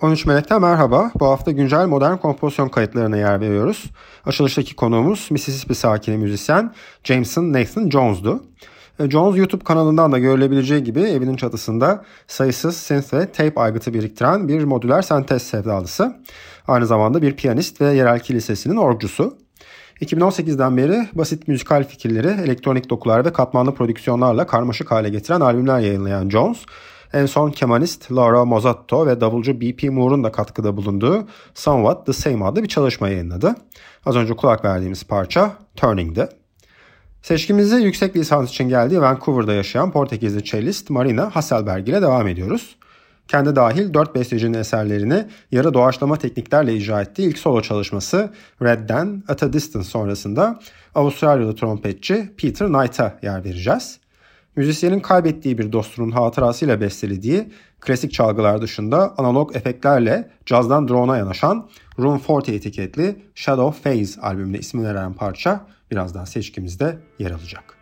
13 Melek'ten merhaba. Bu hafta güncel modern kompozisyon kayıtlarına yer veriyoruz. Açılıştaki konuğumuz Mississippi sakini müzisyen Jameson Nathan Jones'du. E, Jones YouTube kanalından da görülebileceği gibi evinin çatısında sayısız synth ve tape aygıtı biriktiren bir modüler sentez sevdalısı. Aynı zamanda bir piyanist ve yerel kilisesinin orgucusu. 2018'den beri basit müzikal fikirleri, elektronik dokular ve katmanlı prodüksiyonlarla karmaşık hale getiren albümler yayınlayan Jones, en son kemanist Laura Mozzatto ve davulcu B.P. Moore'un da katkıda bulunduğu Somewhat the Same adlı bir çalışma yayınladı. Az önce kulak verdiğimiz parça Turning'di. Seçkimizi yüksek lisans için geldiği Vancouver'da yaşayan Portekizli cellist Marina Hasselberg ile devam ediyoruz. Kendi dahil dört bestecinin eserlerini yarı doğaçlama tekniklerle icra ettiği ilk solo çalışması Red'den At a Distance sonrasında Avustralyalı trompetçi Peter Knight'a yer vereceğiz. Müzisyenin kaybettiği bir dostunun hatırasıyla bestelediği klasik çalgılar dışında analog efektlerle cazdan drone'a yanaşan Room 40 etiketli Shadow Phase albümüne ismini veren parça birazdan seçkimizde yer alacak.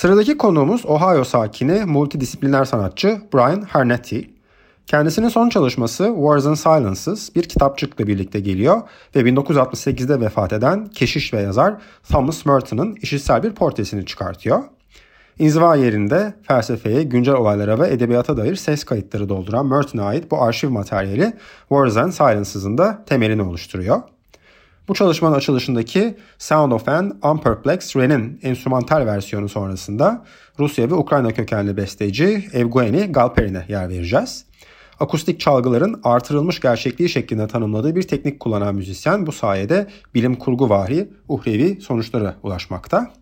Sıradaki konuğumuz Ohio sakini multidisipliner sanatçı Brian Harnetti. Kendisinin son çalışması Wars and Silences bir kitapçıkla birlikte geliyor ve 1968'de vefat eden keşiş ve yazar Thomas Merton'ın işitsel bir portresini çıkartıyor. İnziva yerinde felsefeye, güncel olaylara ve edebiyata dair ses kayıtları dolduran Merton'a ait bu arşiv materyali Wars and Silences'ın da temelini oluşturuyor. Bu çalışmanın açılışındaki Sound of an Unperplexed Wren'in enstrümantal versiyonu sonrasında Rusya ve Ukrayna kökenli besteci Evgeny Galperin'e yer vereceğiz. Akustik çalgıların artırılmış gerçekliği şeklinde tanımladığı bir teknik kullanan müzisyen bu sayede bilim kurgu vari, uhrevi sonuçlara ulaşmakta.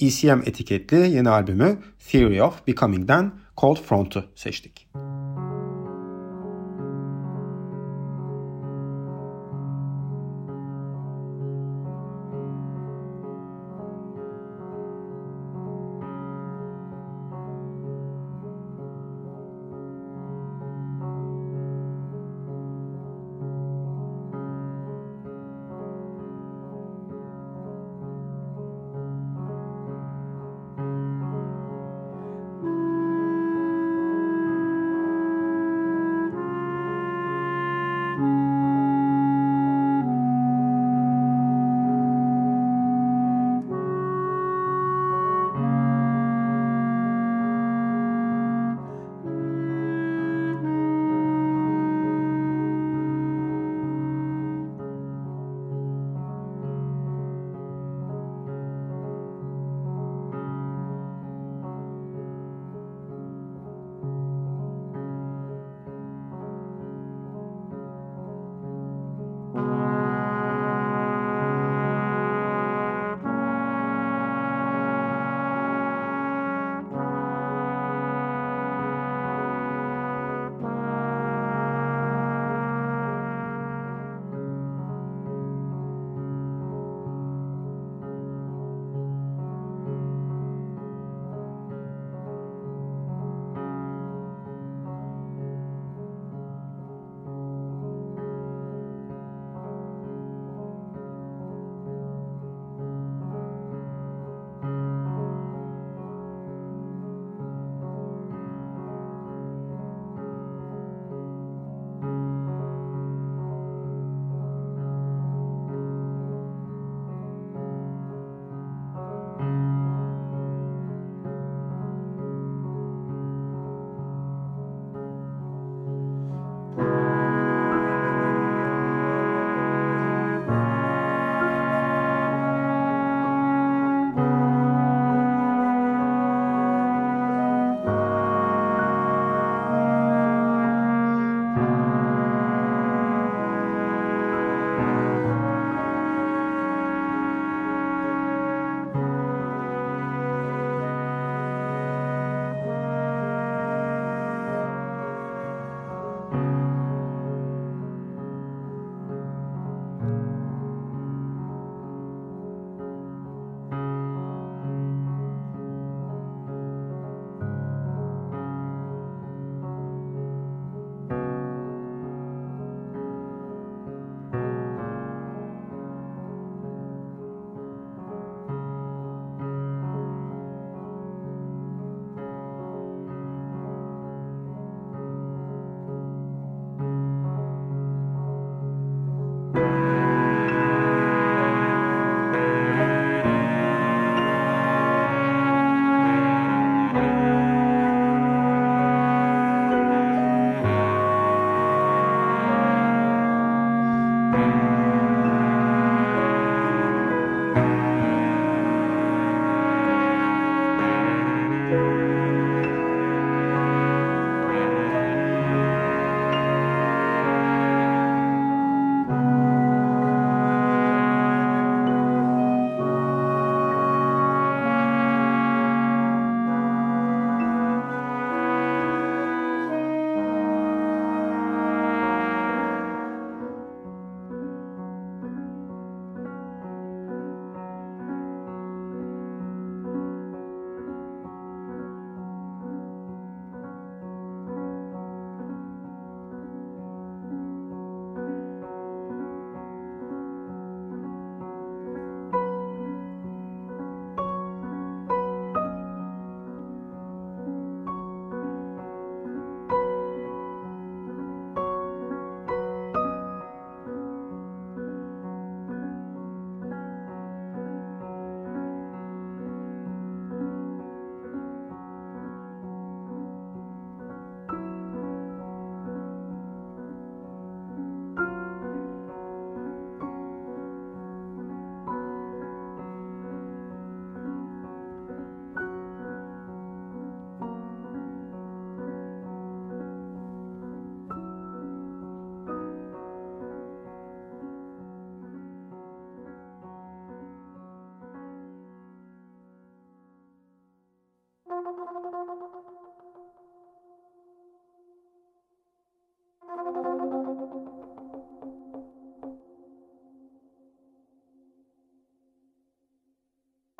ECM etiketli yeni albümü Theory of Becoming'den Cold Front'u seçtik.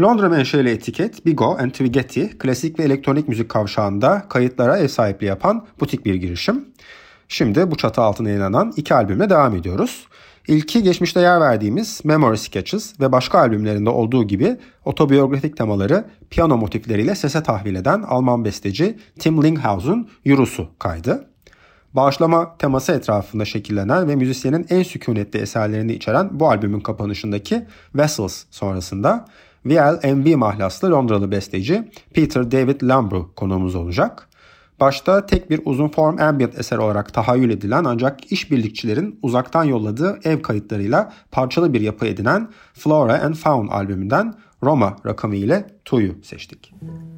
Londra menşeli etiket Bigo and Twigetti klasik ve elektronik müzik kavşağında kayıtlara ev sahipliği yapan butik bir girişim. Şimdi bu çatı altına yayınlanan iki albümle devam ediyoruz. İlki geçmişte yer verdiğimiz Memory Sketches ve başka albümlerinde olduğu gibi otobiyografik temaları piyano motifleriyle sese tahvil eden Alman besteci Tim Linghaus'un Yurusu kaydı. Bağışlama teması etrafında şekillenen ve müzisyenin en sükunetli eserlerini içeren bu albümün kapanışındaki Vessels sonrasında VL&V mahlaslı Londralı besteci Peter David Lambru konuğumuz olacak. Başta tek bir uzun form ambient eser olarak tahayyül edilen ancak işbirlikçilerin uzaktan yolladığı ev kayıtlarıyla parçalı bir yapı edinen Flora and Faun albümünden Roma rakamı ile Tu'yu seçtik. Müzik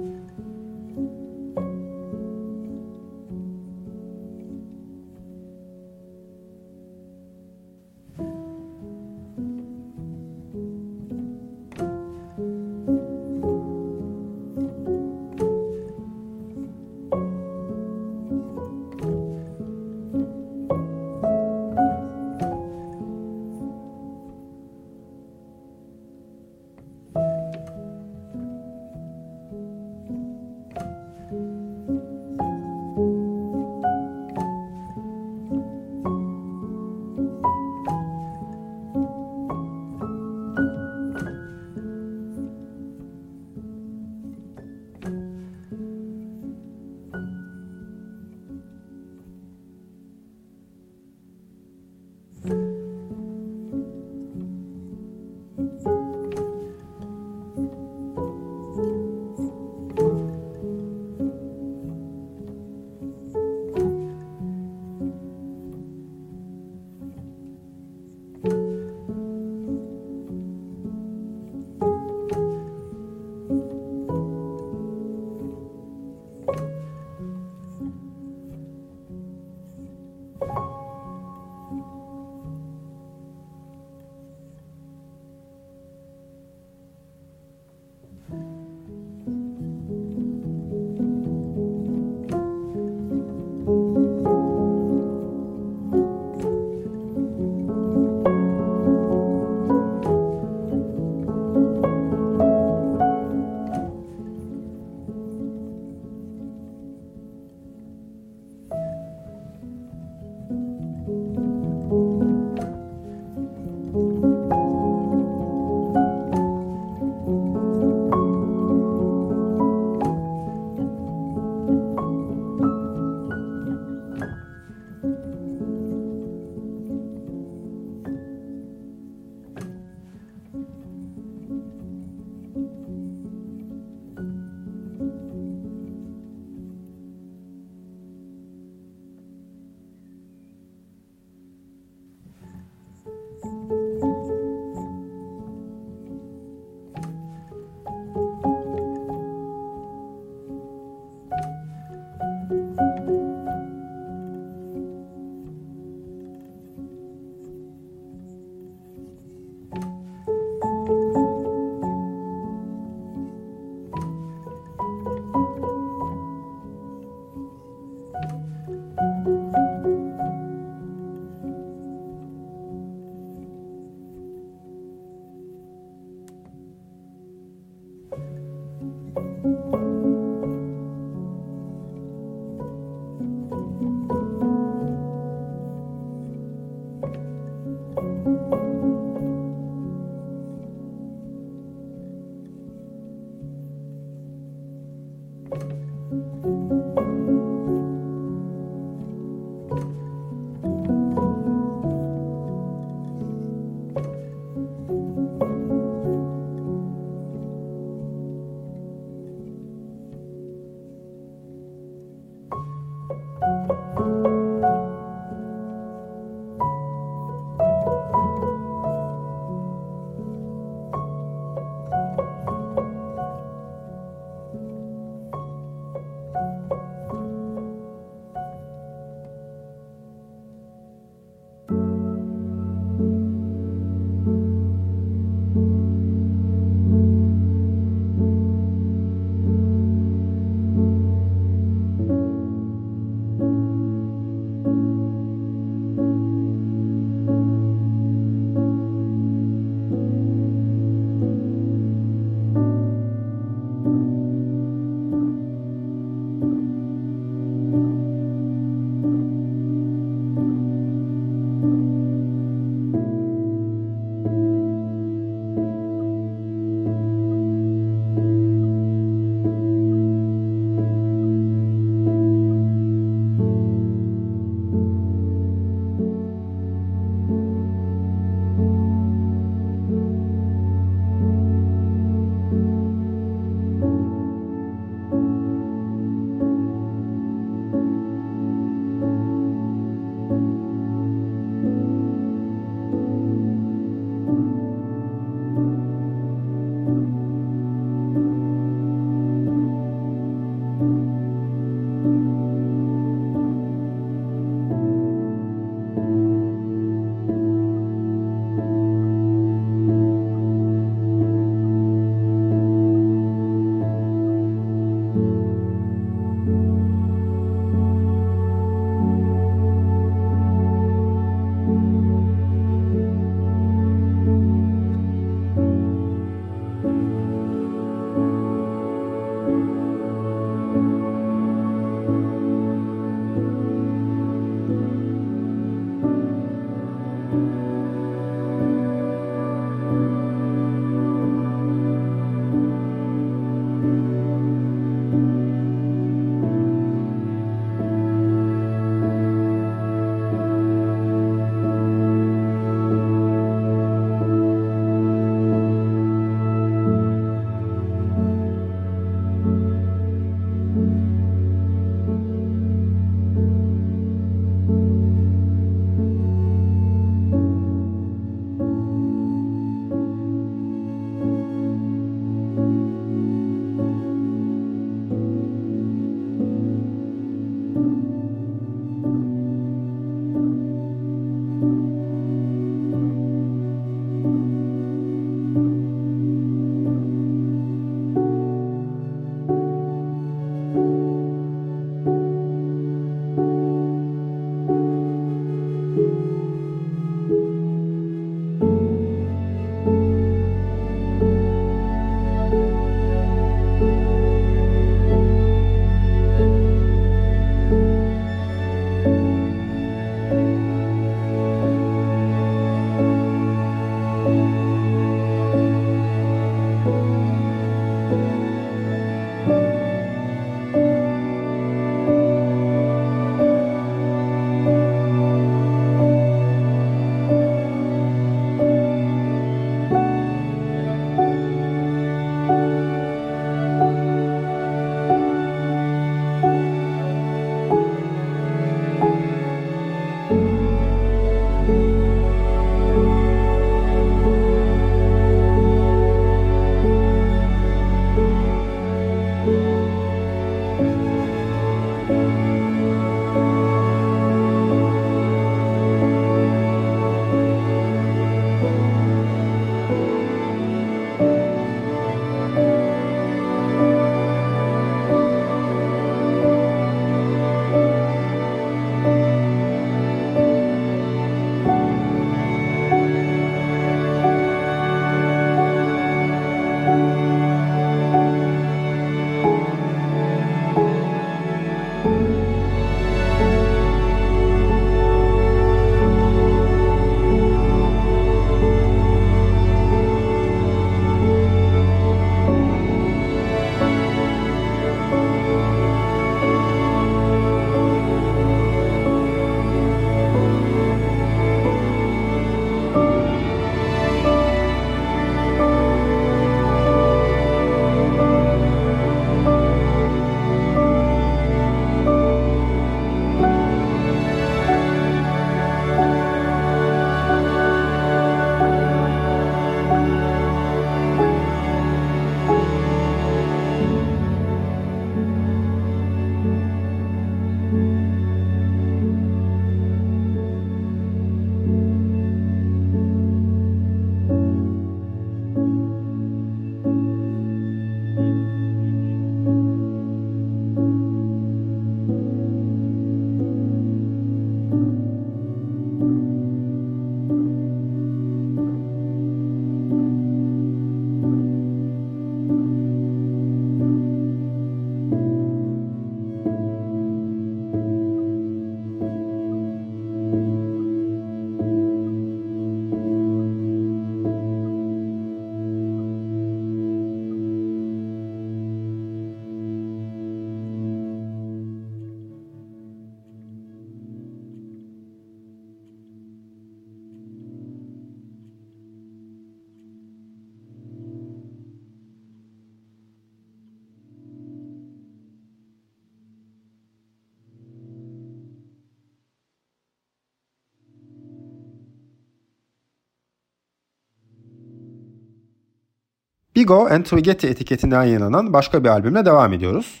Bigo and Twigeti etiketinden yayınlanan başka bir albümle devam ediyoruz.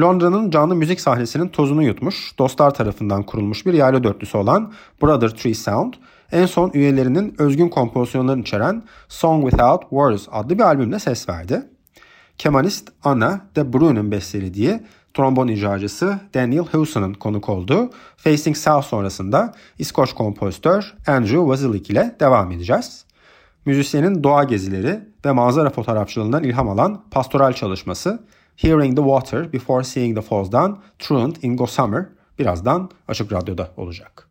Londra'nın canlı müzik sahnesinin tozunu yutmuş, dostlar tarafından kurulmuş bir yaylı dörtlüsü olan Brother Tree Sound, en son üyelerinin özgün kompozisyonlarını içeren Song Without Words adlı bir albümle ses verdi. Kemanist Anna de Bruyne'ın bestelediği trombon icracısı Daniel Hewson'ın konuk olduğu Facing South sonrasında İskoç kompozitör Andrew Wazilik ile devam edeceğiz. Müzisyenin doğa gezileri ve manzara fotoğrafçılığından ilham alan pastoral çalışması Hearing the Water Before Seeing the Falls'dan Truant in Gossamer birazdan Açık Radyo'da olacak.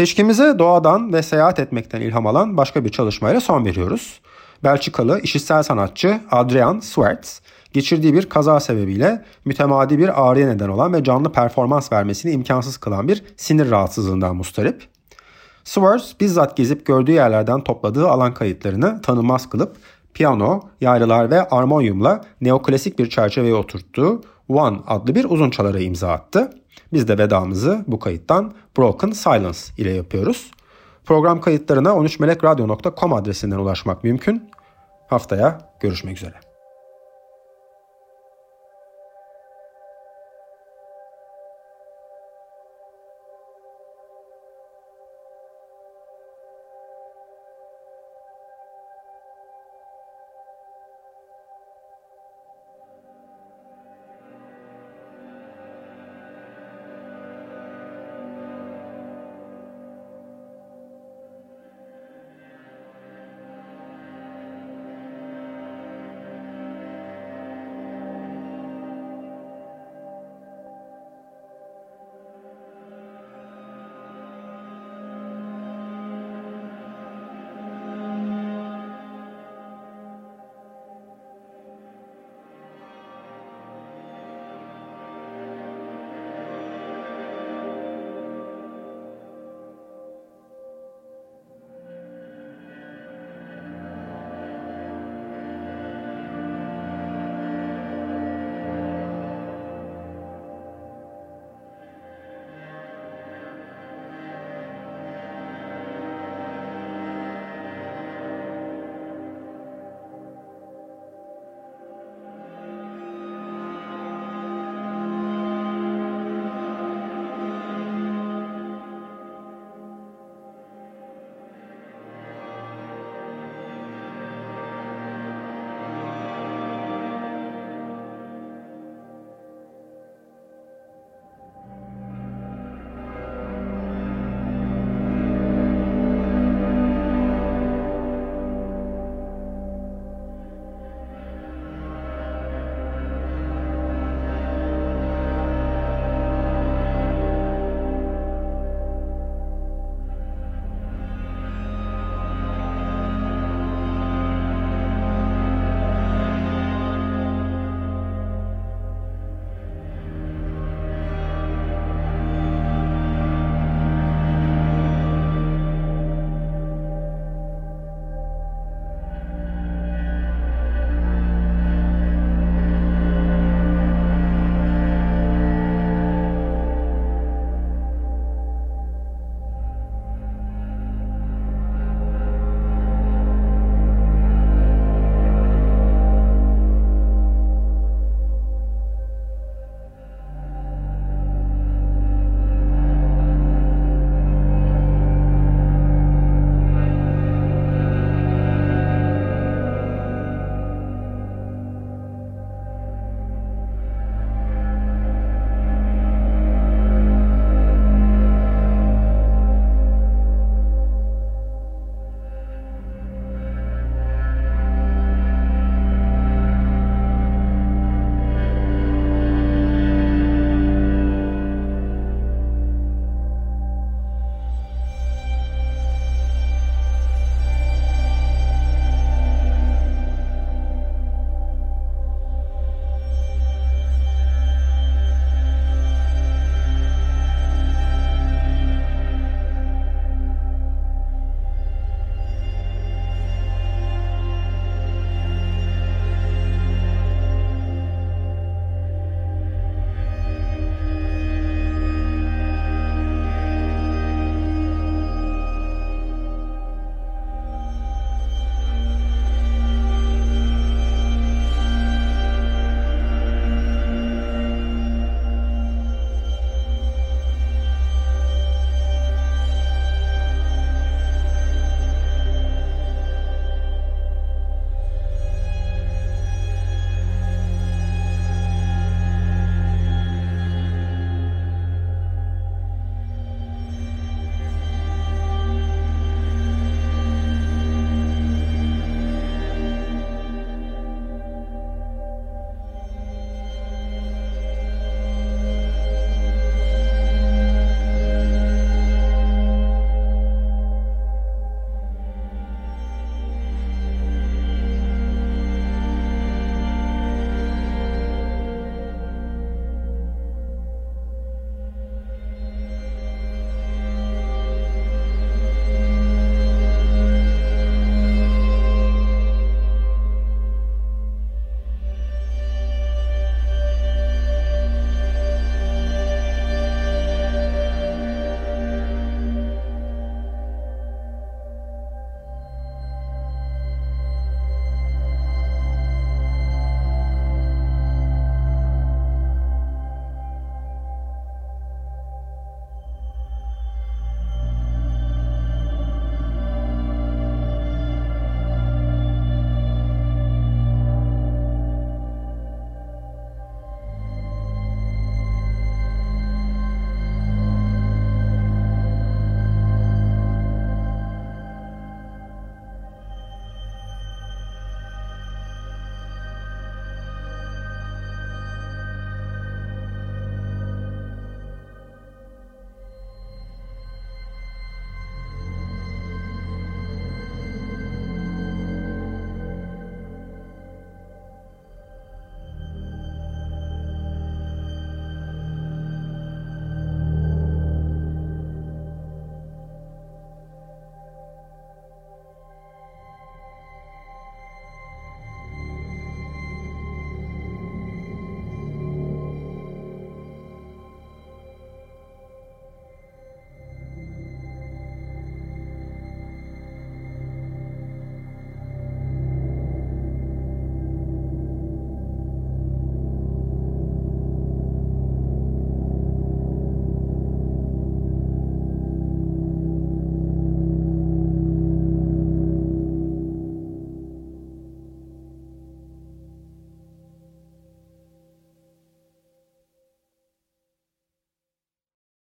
Seçkimize doğadan ve seyahat etmekten ilham alan başka bir çalışmayla son veriyoruz. Belçikalı işitsel sanatçı Adrian Swerts geçirdiği bir kaza sebebiyle mütemadi bir ağrıya neden olan ve canlı performans vermesini imkansız kılan bir sinir rahatsızlığından mustarip. Swerts bizzat gezip gördüğü yerlerden topladığı alan kayıtlarını tanınmaz kılıp piyano, yaylılar ve armonyumla neoklasik bir çerçeveye oturttuğu One adlı bir uzun çalara imza attı. Biz de vedamızı bu kayıttan Broken Silence ile yapıyoruz. Program kayıtlarına 13melekradyo.com adresinden ulaşmak mümkün. Haftaya görüşmek üzere.